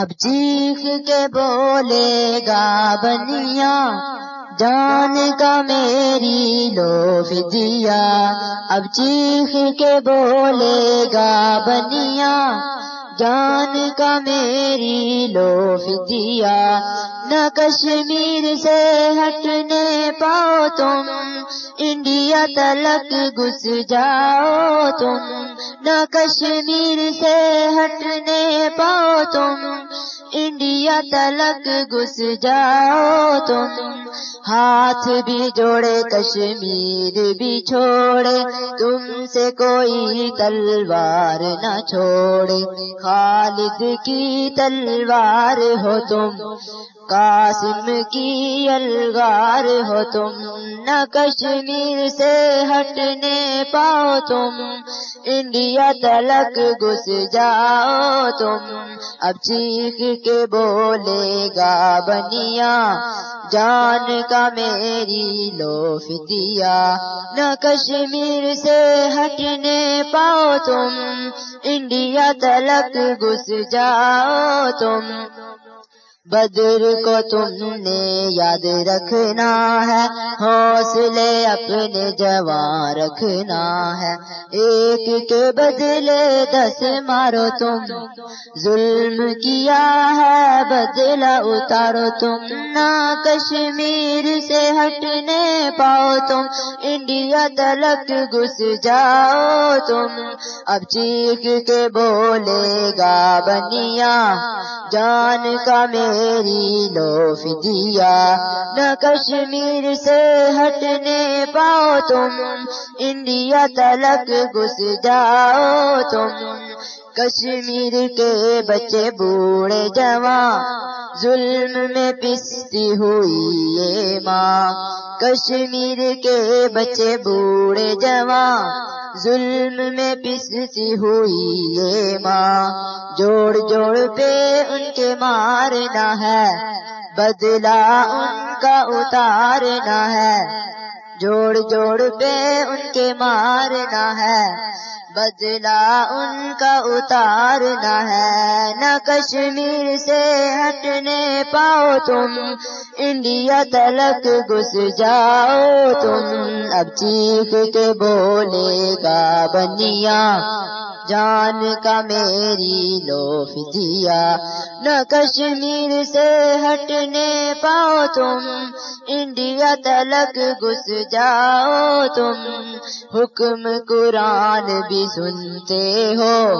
اب چیخ کے بولے گا بنیا، جان کا میری لو فدیا اب چیخ کے بولے گا بنیا، جان کا میری لو فدیا نہ کشمیر سے ہٹنے پاؤ تم، انڈیا تلک گھس جاؤ تم۔ نہ کشمیر سے ہٹنے پاؤ تم انڈیا تلک گس جاؤ تم۔ ہاتھ بھی جوڑے، کشمیر بھی چھوڑے۔ تم سے کوئی تلوار نہ چھوڑے۔ خالد کی تلوار ہو تم، قاسم کی الگار ہو تم۔ نہ کشمیر سے ہٹنے پاؤ تم، انڈیا تلک گھس جاؤ تم۔ اب چیخ کے بولے گا بنیا جان کا میری لوف دیا نہ کشمیر سے ہٹنے پاؤ تم، انڈیا تلک گس جاؤ تم۔ بدر کو تم نے یاد رکھنا ہے، حوصلے اپنے جوان رکھنا ہے۔ ایک کے بدلے دس مارو تم، ظلم کیا ہے بدلا اتارو تم۔ نہ کشمیر سے ہٹنے پاؤ تم، انڈیا تلک گھس جاؤ تم۔ اب چیخ کے بولے گا بنیا جان کا میری لو فدیا نہ کشمیر سے ہٹنے پاؤ تم، انڈیا تلک گھس جاؤ تم۔ کشمیر کے بچے بوڑھے جوان، ظلم میں پستی ہوئی یہ ماں۔ کشمیر کے بچے بوڑھے جوان ظلم میں پستی ہوئی یہ ماں۔ جوڑ جوڑ پہ ان کے مارنا ہے۔ بدلا ان کا اتارنا ہے۔ جوڑ جوڑ پہ ان کے مارنا ہے۔ بدلا ان کا اتارنا ہے۔ نہ کشمیر سے ہٹنے پاؤ تم۔ انڈیا تلک گھس جاؤ، تم اب چیخ کے بولے گا بنیا۔ جان کا میری لوف دیا نہ کشمیر سے ہٹنے پاؤ تم، انڈیا تلک گھس جاؤ۔ تم حکم قرآن بھی سنتے ہو،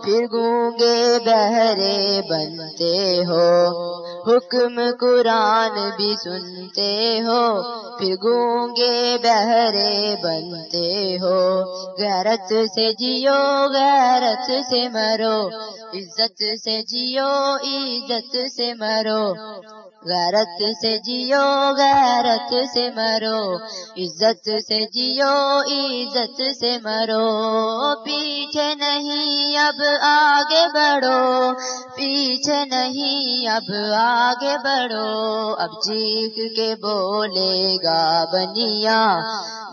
پھر گونگے بہرے بنتے ہو۔ حکم قرآن بھی سنتے ہو پھر گونگے بہرے بنتے ہو۔ غیرت سے جیو، غیرت سے مرو۔ عزت سے جیو، عزت سے مرو۔ غیرت سے جیو، غیرت سے مرو۔ عزت سے جیو، عزت سے مرو۔ پیچھے نہیں اب آگے بڑھو۔ پیچھے نہیں، اب آگے بڑھو۔ اب چیخ کے بولے گا بنیا۔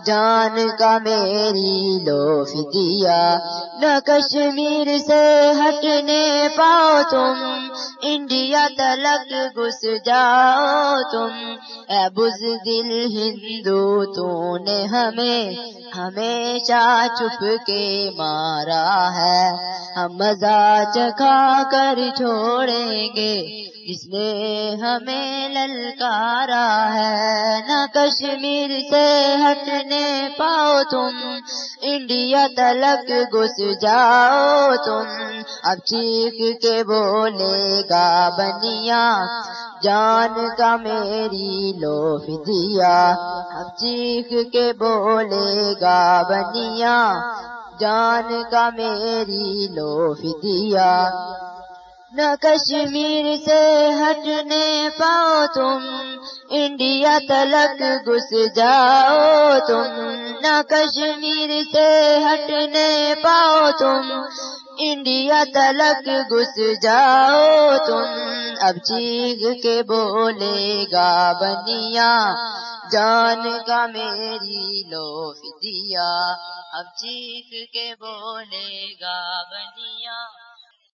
جان کا میری لو فدیا نہ کشمیر سے ہٹنے پاؤ تم۔ انڈیا تلک گھس جاؤ تم۔ اے بز دل ہندو تو نے ہمیں، ہمیشہ چھپ کے مارا ہے۔ ہم مزہ چکھا کر چھوڑیں گے۔ جس نے ہمیں للکارا ہے۔ نہ کشمیر سے ہٹنے پاؤ تم۔ انڈیا تلک گھس جاؤ تم۔ اب چیخ کے بولے گا بنیا۔ جان کا میری لو دیا اب چیخ کے بولے گا بنیا۔ جان کا میری لو دیا نہ کشمیر سے ہٹنے پاؤ تم، انڈیا تلک گس جاؤ تم۔ نہ کشمیر سے ہٹنے پاؤ تم انڈیا تلک گس جاؤ، تم اب چیخ کے بولے گا بنیا۔ جان کا میری لو دیا اب چیخ کے بولے گا بنیا۔